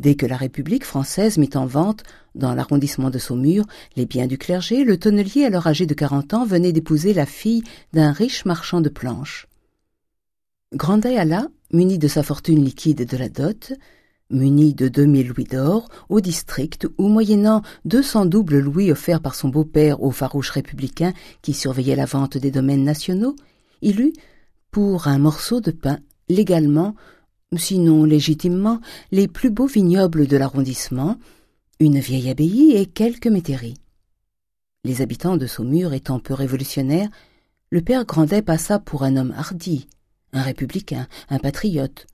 Dès que la République française mit en vente, dans l'arrondissement de Saumur, les biens du clergé, le tonnelier, alors âgé de quarante ans, venait d'épouser la fille d'un riche marchand de planches. Grandet alla, muni de sa fortune liquide de la dot, muni de deux mille louis d'or, au district où, moyennant deux cents doubles louis offerts par son beau-père au farouche républicain qui surveillait la vente des domaines nationaux, il eut, pour un morceau de pain, légalement, sinon légitimement, les plus beaux vignobles de l'arrondissement, une vieille abbaye et quelques métairies. Les habitants de Saumur étant peu révolutionnaires, le père Grandet passa pour un homme hardi, un républicain, un patriote,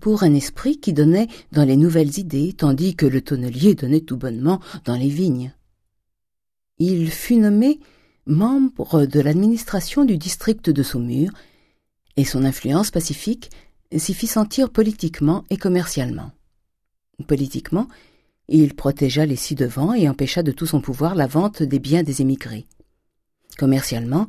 pour un esprit qui donnait dans les nouvelles idées, tandis que le tonnelier donnait tout bonnement dans les vignes. Il fut nommé membre de l'administration du district de Saumur, et son influence pacifique s'y fit sentir politiquement et commercialement. Politiquement, il protégea les ci-devant et empêcha de tout son pouvoir la vente des biens des émigrés. Commercialement,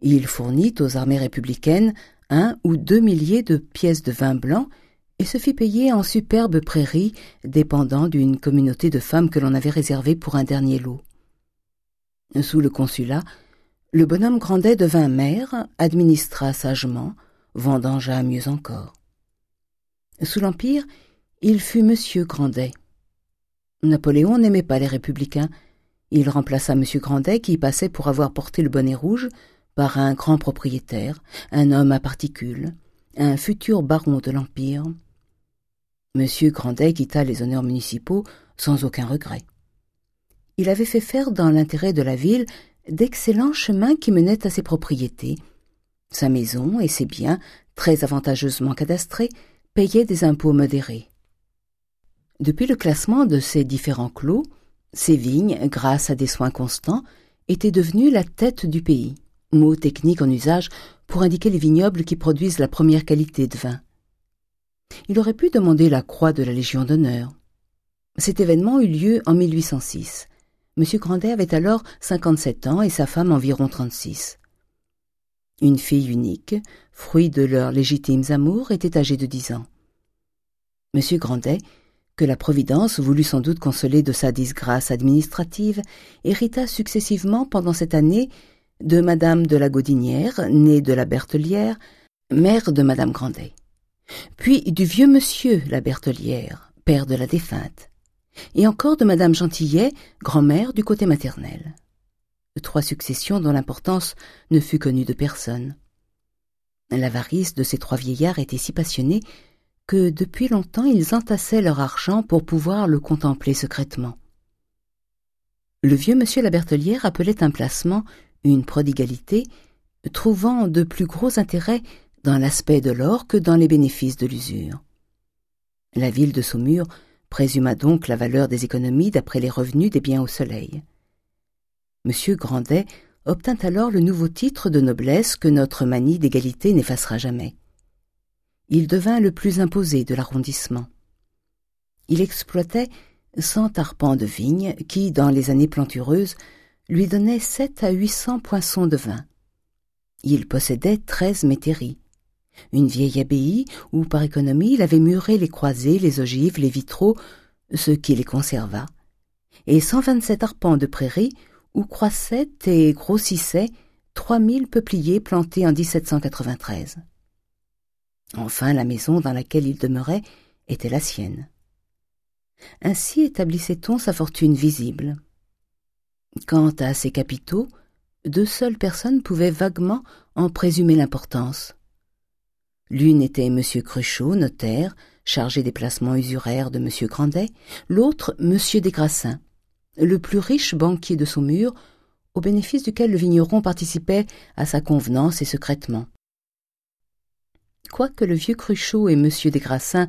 il fournit aux armées républicaines un ou deux milliers de pièces de vin blanc et se fit payer en superbes prairies dépendant d'une communauté de femmes que l'on avait réservée pour un dernier lot. Sous le consulat, le bonhomme Grandet devint maire, administra sagement, vendangea mieux encore. Sous l'Empire, il fut Monsieur Grandet. Napoléon n'aimait pas les républicains. Il remplaça Monsieur Grandet, qui passait pour avoir porté le bonnet rouge, par un grand propriétaire, un homme à particules, un futur baron de l'Empire. Monsieur Grandet quitta les honneurs municipaux sans aucun regret. Il avait fait faire dans l'intérêt de la ville d'excellents chemins qui menaient à ses propriétés, sa maison et ses biens, très avantageusement cadastrés, payaient des impôts modérés. Depuis le classement de ces différents clos, ces vignes, grâce à des soins constants, étaient devenues la tête du pays, mot technique en usage pour indiquer les vignobles qui produisent la première qualité de vin. Il aurait pu demander la croix de la Légion d'honneur. Cet événement eut lieu en 1806. M. Grandet avait alors cinquante-sept ans et sa femme environ trente-six. Une fille unique, fruit de leurs légitimes amours, était âgée de dix ans. M. Grandet, que la Providence voulut sans doute consoler de sa disgrâce administrative, hérita successivement pendant cette année de Madame de la Gaudinière, née de la Bertelière, mère de Madame Grandet, puis du vieux monsieur la Bertelière, père de la défunte, et encore de Madame Gentillet, grand-mère du côté maternel trois successions dont l'importance ne fut connue de personne. L'avarice de ces trois vieillards était si passionnée que depuis longtemps ils entassaient leur argent pour pouvoir le contempler secrètement. Le vieux monsieur la Bertelière appelait un placement une prodigalité, trouvant de plus gros intérêts dans l'aspect de l'or que dans les bénéfices de l'usure. La ville de Saumur présuma donc la valeur des économies d'après les revenus des biens au soleil. M. Grandet obtint alors le nouveau titre de noblesse que notre manie d'égalité n'effacera jamais. Il devint le plus imposé de l'arrondissement. Il exploitait cent arpents de vignes qui, dans les années plantureuses, lui donnaient sept à huit cents poinçons de vin. Il possédait treize métairies, une vieille abbaye où, par économie, il avait muré les croisées, les ogives, les vitraux, ce qui les conserva, et cent vingt-sept arpents de prairies où croissaient et grossissaient trois mille peupliers plantés en 1793. Enfin, la maison dans laquelle il demeurait était la sienne. Ainsi établissait-on sa fortune visible. Quant à ses capitaux, deux seules personnes pouvaient vaguement en présumer l'importance. L'une était M. Cruchot, notaire, chargé des placements usuraires de M. Grandet, l'autre M. Desgrassins, le plus riche banquier de Saumur, au bénéfice duquel le vigneron participait à sa convenance et secrètement. Quoique le vieux Cruchot et M. Desgrassins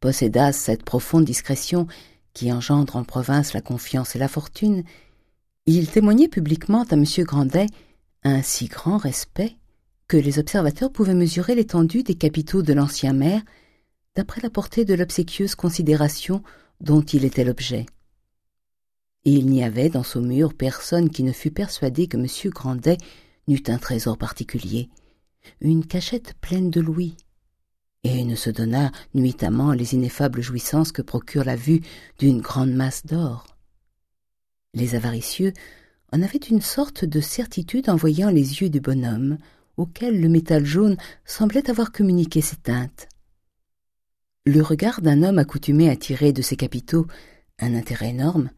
possédassent cette profonde discrétion qui engendre en province la confiance et la fortune, ils témoignaient publiquement à M. Grandet un si grand respect que les observateurs pouvaient mesurer l'étendue des capitaux de l'ancien maire d'après la portée de l'obséquieuse considération dont il était l'objet et il n'y avait dans Saumur personne qui ne fût persuadé que M. Grandet n'eût un trésor particulier, une cachette pleine de louis, et ne se donna nuitamment les ineffables jouissances que procure la vue d'une grande masse d'or. Les avaricieux en avaient une sorte de certitude en voyant les yeux du bonhomme, auquel le métal jaune semblait avoir communiqué ses teintes. Le regard d'un homme accoutumé à tirer de ses capitaux un intérêt énorme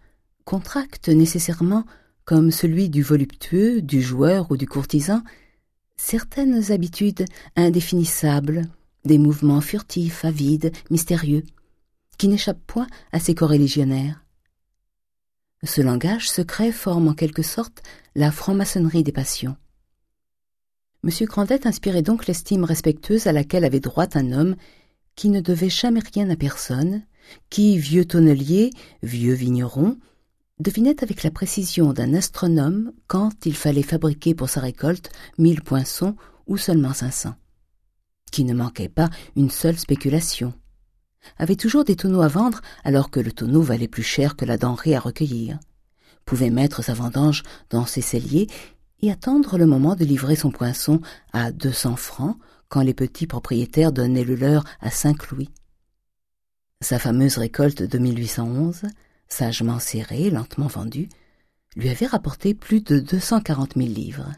contracte nécessairement, comme celui du voluptueux, du joueur ou du courtisan, certaines habitudes indéfinissables, des mouvements furtifs, avides, mystérieux, qui n'échappent point à ses coreligionnaires. Ce langage secret forme en quelque sorte la franc-maçonnerie des passions. M. Grandet inspirait donc l'estime respectueuse à laquelle avait droit un homme qui ne devait jamais rien à personne, qui, vieux tonnelier, vieux vigneron, devinait avec la précision d'un astronome quand il fallait fabriquer pour sa récolte mille poinçons ou seulement cinq cents, qui ne manquait pas une seule spéculation, avait toujours des tonneaux à vendre alors que le tonneau valait plus cher que la denrée à recueillir, pouvait mettre sa vendange dans ses celliers et attendre le moment de livrer son poinçon à deux cents francs quand les petits propriétaires donnaient le leur à cinq louis. Sa fameuse récolte de 1811, sagement serrée, lentement vendue, lui avait rapporté plus de deux cent quarante mille livres.